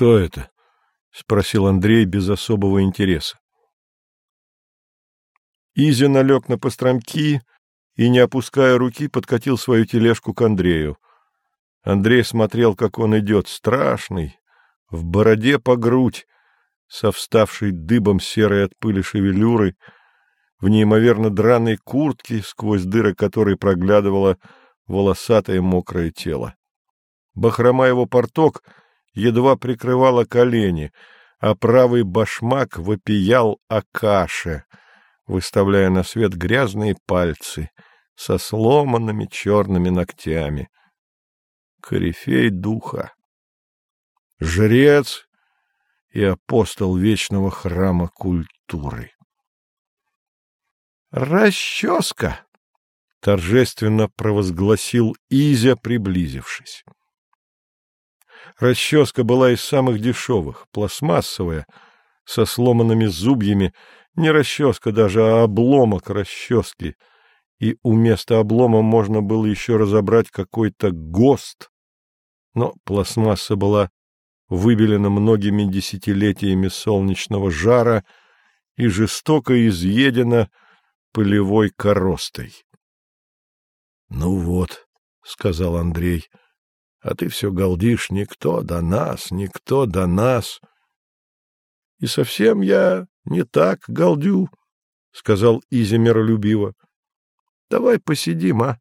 Кто это? — спросил Андрей без особого интереса. Изя налег на постромки и, не опуская руки, подкатил свою тележку к Андрею. Андрей смотрел, как он идет, страшный, в бороде по грудь, со вставшей дыбом серой от пыли шевелюрой, в неимоверно драной куртке, сквозь дыры которой проглядывало волосатое мокрое тело. Бахрома его порток едва прикрывала колени, а правый башмак вопиял о каше, выставляя на свет грязные пальцы со сломанными черными ногтями. Корифей духа. Жрец и апостол вечного храма культуры. «Расческа!» — торжественно провозгласил Изя, приблизившись. Расческа была из самых дешевых, пластмассовая, со сломанными зубьями, не расческа даже, а обломок расчески, и у места облома можно было еще разобрать какой-то ГОСТ, но пластмасса была выбелена многими десятилетиями солнечного жара и жестоко изъедена пылевой коростой. — Ну вот, — сказал Андрей, — а ты все галдишь, никто до нас, никто до нас. — И совсем я не так галдю, — сказал Изя миролюбиво. — Давай посидим, а?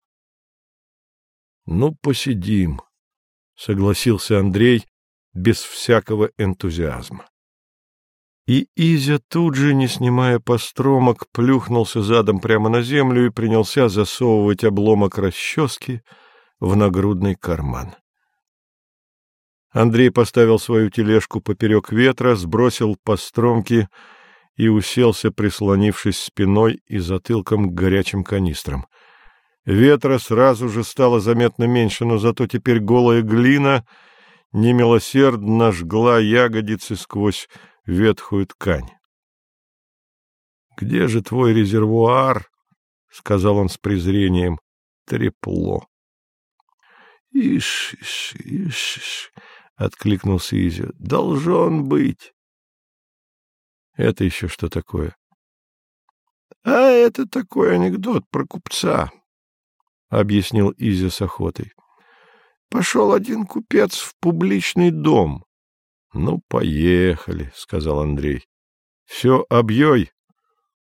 — Ну, посидим, — согласился Андрей без всякого энтузиазма. И Изя тут же, не снимая постромок, плюхнулся задом прямо на землю и принялся засовывать обломок расчески в нагрудный карман. Андрей поставил свою тележку поперек ветра, сбросил постромки и уселся, прислонившись спиной и затылком к горячим канистрам. Ветра сразу же стало заметно меньше, но зато теперь голая глина немилосердно жгла ягодицы сквозь ветхую ткань. — Где же твой резервуар? — сказал он с презрением. — Трепло. — ишь, ишь, ишь, — откликнулся Изя. — Должен быть. — Это еще что такое? — А это такой анекдот про купца, — объяснил Изя с охотой. Пошел один купец в публичный дом. — Ну, поехали, — сказал Андрей. — Все объей.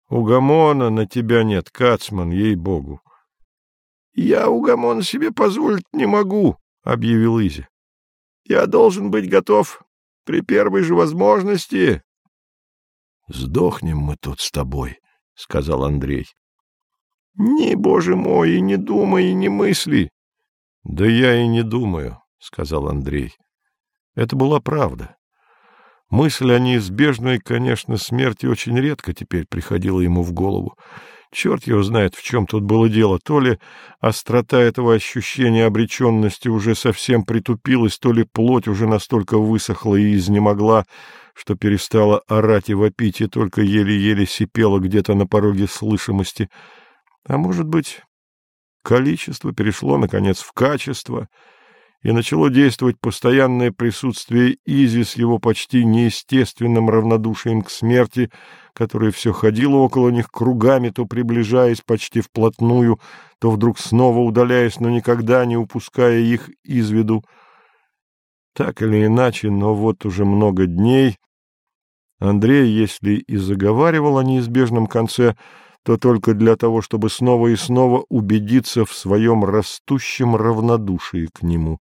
Угомона на тебя нет, Кацман, ей-богу. — Я угомон себе позволить не могу, — объявил Изи. — Я должен быть готов при первой же возможности. — Сдохнем мы тут с тобой, — сказал Андрей. — Не, боже мой, и не думай, и не мысли. — Да я и не думаю, — сказал Андрей. Это была правда. Мысль о неизбежной, конечно, смерти очень редко теперь приходила ему в голову. Черт его знает, в чем тут было дело. То ли острота этого ощущения обреченности уже совсем притупилась, то ли плоть уже настолько высохла и изнемогла, что перестала орать и вопить, и только еле-еле сипела где-то на пороге слышимости. А может быть, количество перешло, наконец, в качество — и начало действовать постоянное присутствие Изи с его почти неестественным равнодушием к смерти, которое все ходило около них кругами, то приближаясь почти вплотную, то вдруг снова удаляясь, но никогда не упуская их из виду. Так или иначе, но вот уже много дней Андрей, если и заговаривал о неизбежном конце, то только для того, чтобы снова и снова убедиться в своем растущем равнодушии к нему.